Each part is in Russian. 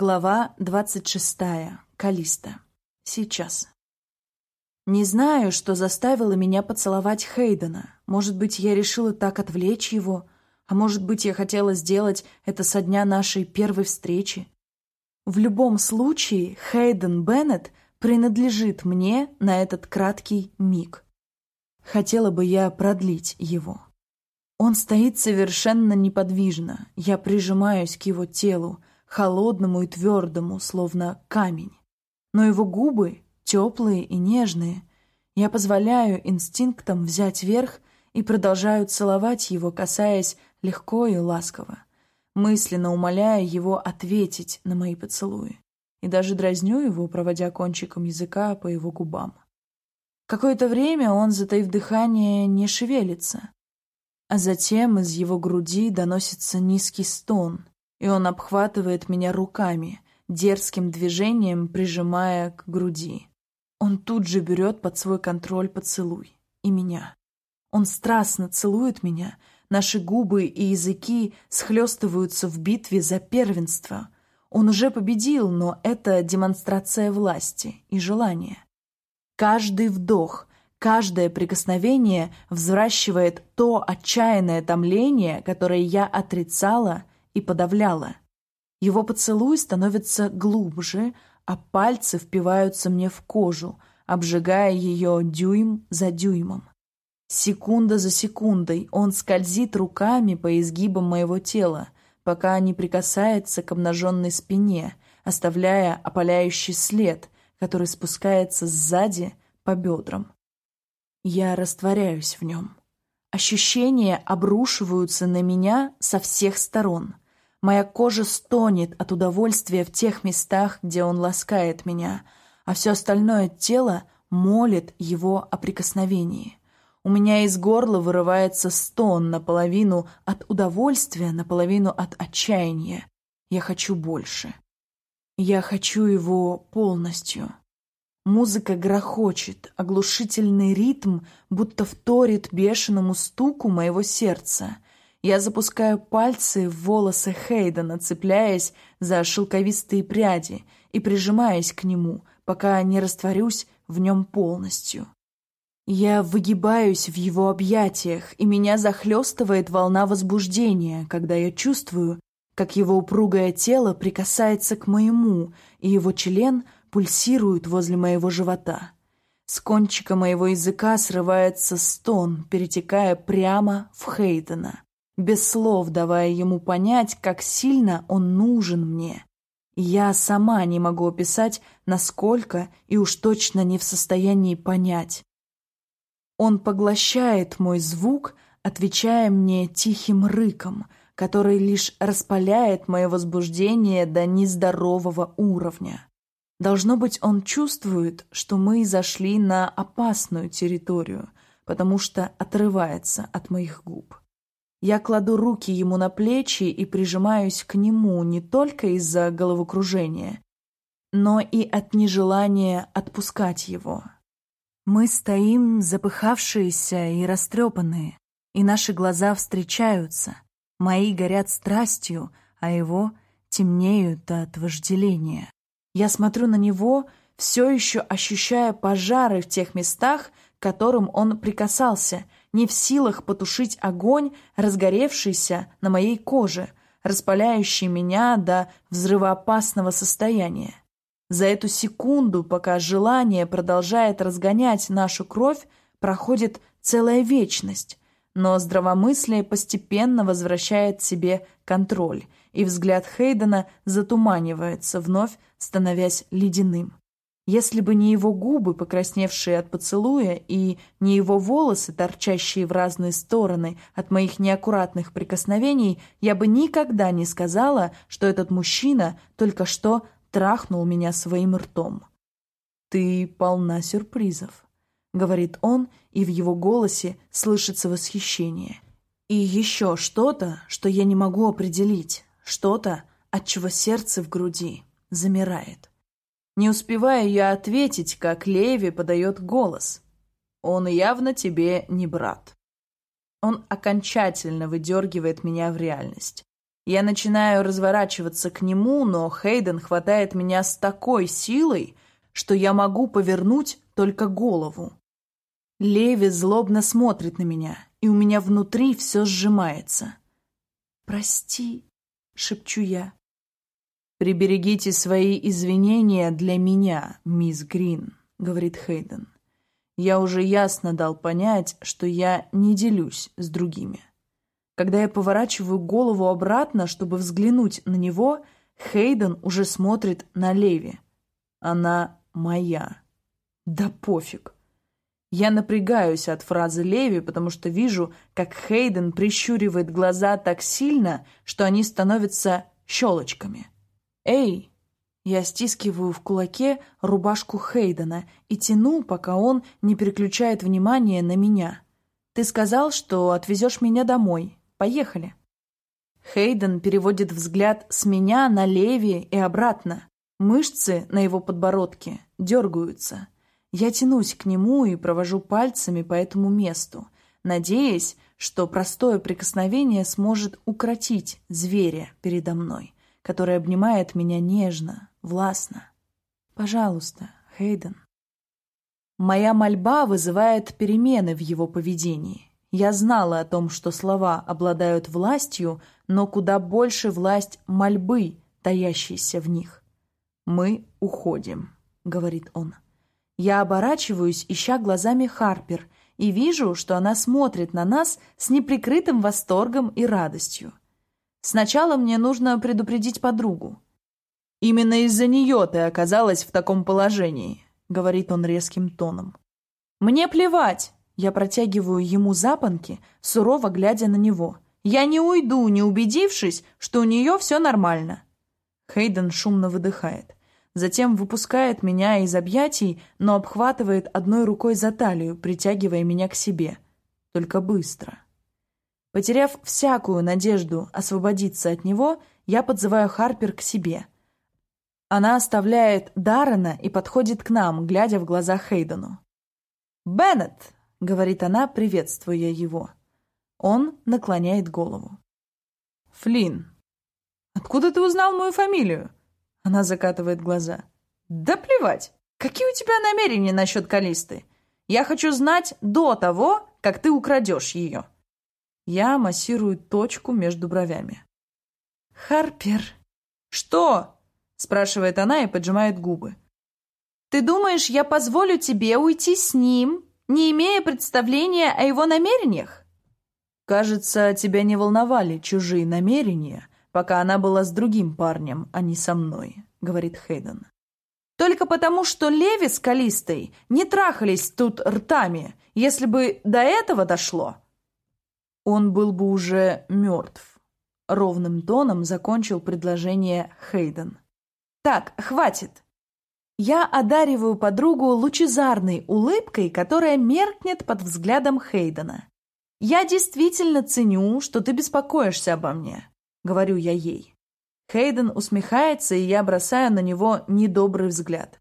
Глава 26. Калиста. Сейчас. Не знаю, что заставило меня поцеловать Хейдена. Может быть, я решила так отвлечь его, а может быть, я хотела сделать это со дня нашей первой встречи. В любом случае, Хейден Беннет принадлежит мне на этот краткий миг. Хотела бы я продлить его. Он стоит совершенно неподвижно. Я прижимаюсь к его телу, холодному и твердому, словно камень. Но его губы теплые и нежные. Я позволяю инстинктам взять верх и продолжаю целовать его, касаясь легко и ласково, мысленно умоляя его ответить на мои поцелуи. И даже дразню его, проводя кончиком языка по его губам. Какое-то время он, затаив дыхание, не шевелится. А затем из его груди доносится низкий стон, и он обхватывает меня руками, дерзким движением прижимая к груди. Он тут же берет под свой контроль поцелуй. И меня. Он страстно целует меня, наши губы и языки схлестываются в битве за первенство. Он уже победил, но это демонстрация власти и желания. Каждый вдох, каждое прикосновение взращивает то отчаянное томление, которое я отрицала и подавляла. Его поцелуй становится глубже, а пальцы впиваются мне в кожу, обжигая ее дюйм за дюймом. Секунда за секундой он скользит руками по изгибам моего тела, пока не прикасается к обнаженной спине, оставляя опаляющий след, который спускается сзади по бедрам. Я растворяюсь в нем. Ощущения обрушиваются на меня со всех сторон — Моя кожа стонет от удовольствия в тех местах, где он ласкает меня, а все остальное тело молит его о прикосновении. У меня из горла вырывается стон наполовину от удовольствия, наполовину от отчаяния. Я хочу больше. Я хочу его полностью. Музыка грохочет, оглушительный ритм будто вторит бешеному стуку моего сердца — я запускаю пальцы в волосы Хейдена, цепляясь за шелковистые пряди и прижимаясь к нему, пока не растворюсь в нем полностью. Я выгибаюсь в его объятиях, и меня захлестывает волна возбуждения, когда я чувствую, как его упругое тело прикасается к моему, и его член пульсирует возле моего живота. С кончика моего языка срывается стон, перетекая прямо в Хейдена без слов давая ему понять, как сильно он нужен мне. Я сама не могу описать, насколько, и уж точно не в состоянии понять. Он поглощает мой звук, отвечая мне тихим рыком, который лишь распаляет мое возбуждение до нездорового уровня. Должно быть, он чувствует, что мы зашли на опасную территорию, потому что отрывается от моих губ. Я кладу руки ему на плечи и прижимаюсь к нему не только из-за головокружения, но и от нежелания отпускать его. Мы стоим запыхавшиеся и растрепанные, и наши глаза встречаются. Мои горят страстью, а его темнеют от вожделения. Я смотрю на него, все еще ощущая пожары в тех местах, к которым он прикасался — не в силах потушить огонь, разгоревшийся на моей коже, распаляющий меня до взрывоопасного состояния. За эту секунду, пока желание продолжает разгонять нашу кровь, проходит целая вечность, но здравомыслие постепенно возвращает себе контроль, и взгляд Хейдена затуманивается, вновь становясь ледяным. Если бы не его губы, покрасневшие от поцелуя, и не его волосы, торчащие в разные стороны от моих неаккуратных прикосновений, я бы никогда не сказала, что этот мужчина только что трахнул меня своим ртом. «Ты полна сюрпризов», — говорит он, и в его голосе слышится восхищение. «И еще что-то, что я не могу определить, что-то, от чего сердце в груди замирает». Не успеваю я ответить, как Леви подает голос. Он явно тебе не брат. Он окончательно выдергивает меня в реальность. Я начинаю разворачиваться к нему, но Хейден хватает меня с такой силой, что я могу повернуть только голову. Леви злобно смотрит на меня, и у меня внутри все сжимается. «Прости», — шепчу я. «Приберегите свои извинения для меня, мисс Грин», — говорит Хейден. «Я уже ясно дал понять, что я не делюсь с другими». Когда я поворачиваю голову обратно, чтобы взглянуть на него, Хейден уже смотрит на Леви. Она моя. Да пофиг. Я напрягаюсь от фразы Леви, потому что вижу, как Хейден прищуривает глаза так сильно, что они становятся щелочками. «Эй!» Я стискиваю в кулаке рубашку Хейдена и тяну, пока он не переключает внимание на меня. «Ты сказал, что отвезешь меня домой. Поехали. Хейден переводит взгляд с меня на Леви и обратно. Мышцы на его подбородке дергаются. Я тянусь к нему и провожу пальцами по этому месту, надеясь, что простое прикосновение сможет укротить зверя передо мной, который обнимает меня нежно, властно. Пожалуйста, Хейден. Моя мольба вызывает перемены в его поведении. Я знала о том, что слова обладают властью, но куда больше власть мольбы, таящейся в них. «Мы уходим», — говорит он. Я оборачиваюсь, ища глазами Харпер, и вижу, что она смотрит на нас с неприкрытым восторгом и радостью. Сначала мне нужно предупредить подругу. «Именно из-за нее ты оказалась в таком положении», — говорит он резким тоном. «Мне плевать!» Я протягиваю ему запонки, сурово глядя на него. «Я не уйду, не убедившись, что у нее все нормально». Хейден шумно выдыхает. Затем выпускает меня из объятий, но обхватывает одной рукой за талию, притягивая меня к себе. Только быстро. Потеряв всякую надежду освободиться от него, я подзываю Харпер к себе. Она оставляет Даррена и подходит к нам, глядя в глаза Хейдену. «Беннет!» — говорит она, приветствуя его. Он наклоняет голову. «Флинн, откуда ты узнал мою фамилию?» Она закатывает глаза. «Да плевать! Какие у тебя намерения насчет Калисты? Я хочу знать до того, как ты украдешь ее». Я массирую точку между бровями. «Харпер!» «Что?» — спрашивает она и поджимает губы. «Ты думаешь, я позволю тебе уйти с ним не имея представления о его намерениях? Кажется, тебя не волновали чужие намерения, пока она была с другим парнем, а не со мной, говорит Хейден. Только потому, что Леви с Калистой не трахались тут ртами, если бы до этого дошло. Он был бы уже мертв. Ровным тоном закончил предложение Хейден. Так, хватит. Я одариваю подругу лучезарной улыбкой, которая меркнет под взглядом Хейдена. «Я действительно ценю, что ты беспокоишься обо мне», — говорю я ей. Хейден усмехается, и я бросаю на него недобрый взгляд.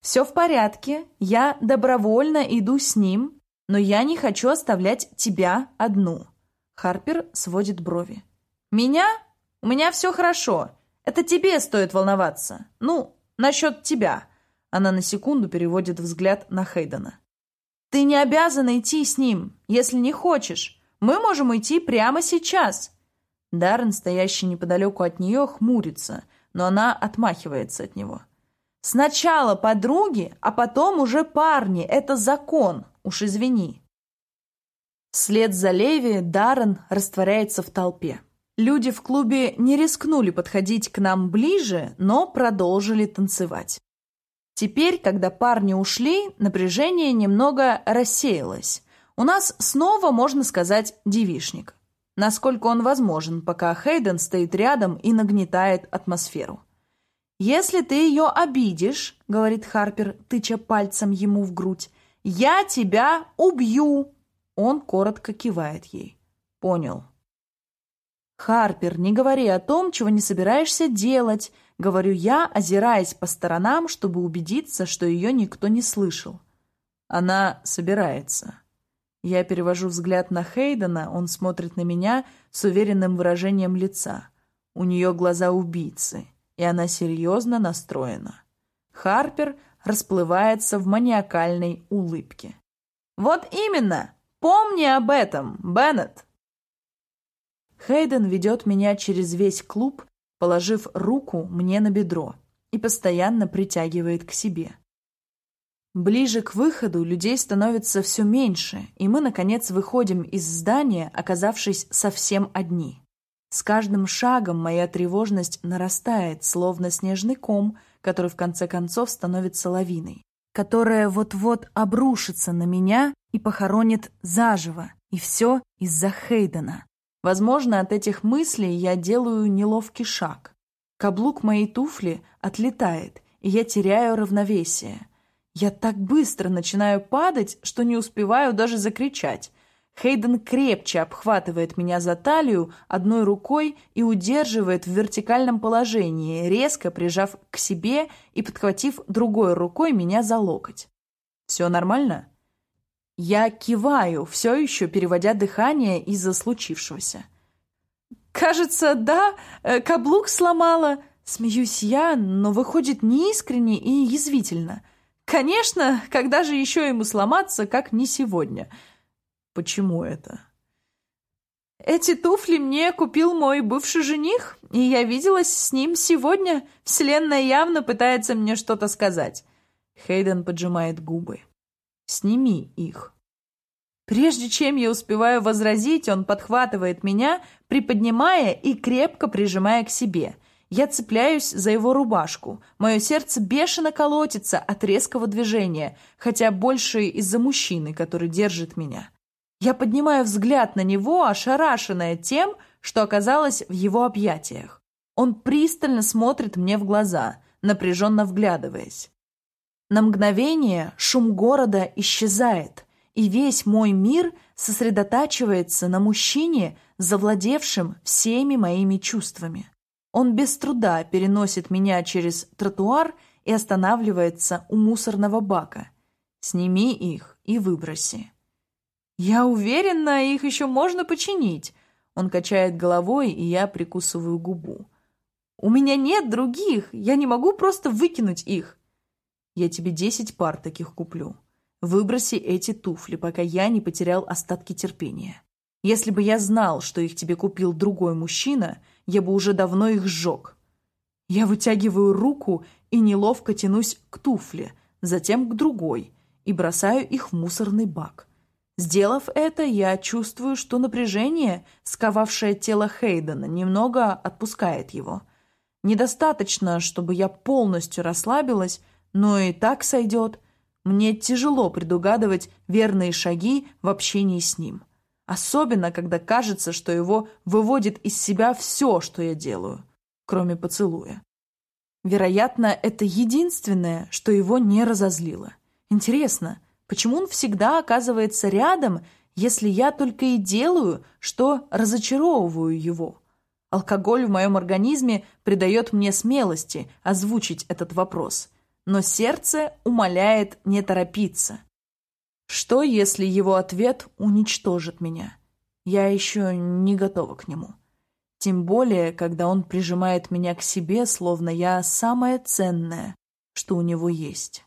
«Все в порядке, я добровольно иду с ним, но я не хочу оставлять тебя одну». Харпер сводит брови. «Меня? У меня все хорошо. Это тебе стоит волноваться. Ну, насчет тебя. Она на секунду переводит взгляд на Хейдена. «Ты не обязан идти с ним, если не хочешь. Мы можем уйти прямо сейчас». Даррен, стоящий неподалеку от нее, хмурится, но она отмахивается от него. «Сначала подруги, а потом уже парни. Это закон. Уж извини». Вслед за Леви Даррен растворяется в толпе. Люди в клубе не рискнули подходить к нам ближе, но продолжили танцевать. Теперь, когда парни ушли, напряжение немного рассеялось. У нас снова, можно сказать, девишник. Насколько он возможен, пока Хейден стоит рядом и нагнетает атмосферу. «Если ты ее обидишь», — говорит Харпер, тыча пальцем ему в грудь, — «я тебя убью!» Он коротко кивает ей. «Понял». «Харпер, не говори о том, чего не собираешься делать», — говорю я, озираясь по сторонам, чтобы убедиться, что ее никто не слышал. Она собирается. Я перевожу взгляд на Хейдена, он смотрит на меня с уверенным выражением лица. У нее глаза убийцы, и она серьезно настроена. Харпер расплывается в маниакальной улыбке. «Вот именно! Помни об этом, Беннет!» Хейден ведет меня через весь клуб, положив руку мне на бедро, и постоянно притягивает к себе. Ближе к выходу людей становится все меньше, и мы, наконец, выходим из здания, оказавшись совсем одни. С каждым шагом моя тревожность нарастает, словно снежный ком, который в конце концов становится лавиной, которая вот-вот обрушится на меня и похоронит заживо, и все из-за Хейдена. Возможно, от этих мыслей я делаю неловкий шаг. Каблук моей туфли отлетает, и я теряю равновесие. Я так быстро начинаю падать, что не успеваю даже закричать. Хейден крепче обхватывает меня за талию одной рукой и удерживает в вертикальном положении, резко прижав к себе и подхватив другой рукой меня за локоть. «Все нормально?» Я киваю, все еще переводя дыхание из-за случившегося. «Кажется, да, э, каблук сломала». Смеюсь я, но выходит неискренне и язвительно – Конечно, когда же еще ему сломаться, как не сегодня? Почему это? Эти туфли мне купил мой бывший жених, и я виделась с ним сегодня. Вселенная явно пытается мне что-то сказать. Хейден поджимает губы. Сними их. Прежде чем я успеваю возразить, он подхватывает меня, приподнимая и крепко прижимая к себе – я цепляюсь за его рубашку. Мое сердце бешено колотится от резкого движения, хотя больше из-за мужчины, который держит меня. Я поднимаю взгляд на него, ошарашенная тем, что оказалось в его объятиях. Он пристально смотрит мне в глаза, напряженно вглядываясь. На мгновение шум города исчезает, и весь мой мир сосредотачивается на мужчине, завладевшем всеми моими чувствами. Он без труда переносит меня через тротуар и останавливается у мусорного бака. Сними их и выброси. Я уверена, их еще можно починить. Он качает головой, и я прикусываю губу. У меня нет других, я не могу просто выкинуть их. Я тебе десять пар таких куплю. Выброси эти туфли, пока я не потерял остатки терпения. Если бы я знал, что их тебе купил другой мужчина, я бы уже давно их сжег. Я вытягиваю руку и неловко тянусь к туфле, затем к другой, и бросаю их в мусорный бак. Сделав это, я чувствую, что напряжение, сковавшее тело Хейдена, немного отпускает его. Недостаточно, чтобы я полностью расслабилась, но и так сойдет. Мне тяжело предугадывать верные шаги в общении с ним. Особенно, когда кажется, что его выводит из себя все, что я делаю, кроме поцелуя. Вероятно, это единственное, что его не разозлило. Интересно, почему он всегда оказывается рядом, если я только и делаю, что разочаровываю его? Алкоголь в моем организме придает мне смелости озвучить этот вопрос, но сердце умоляет не торопиться – что, если его ответ уничтожит меня? Я еще не готова к нему. Тем более, когда он прижимает меня к себе, словно я самое ценное, что у него есть.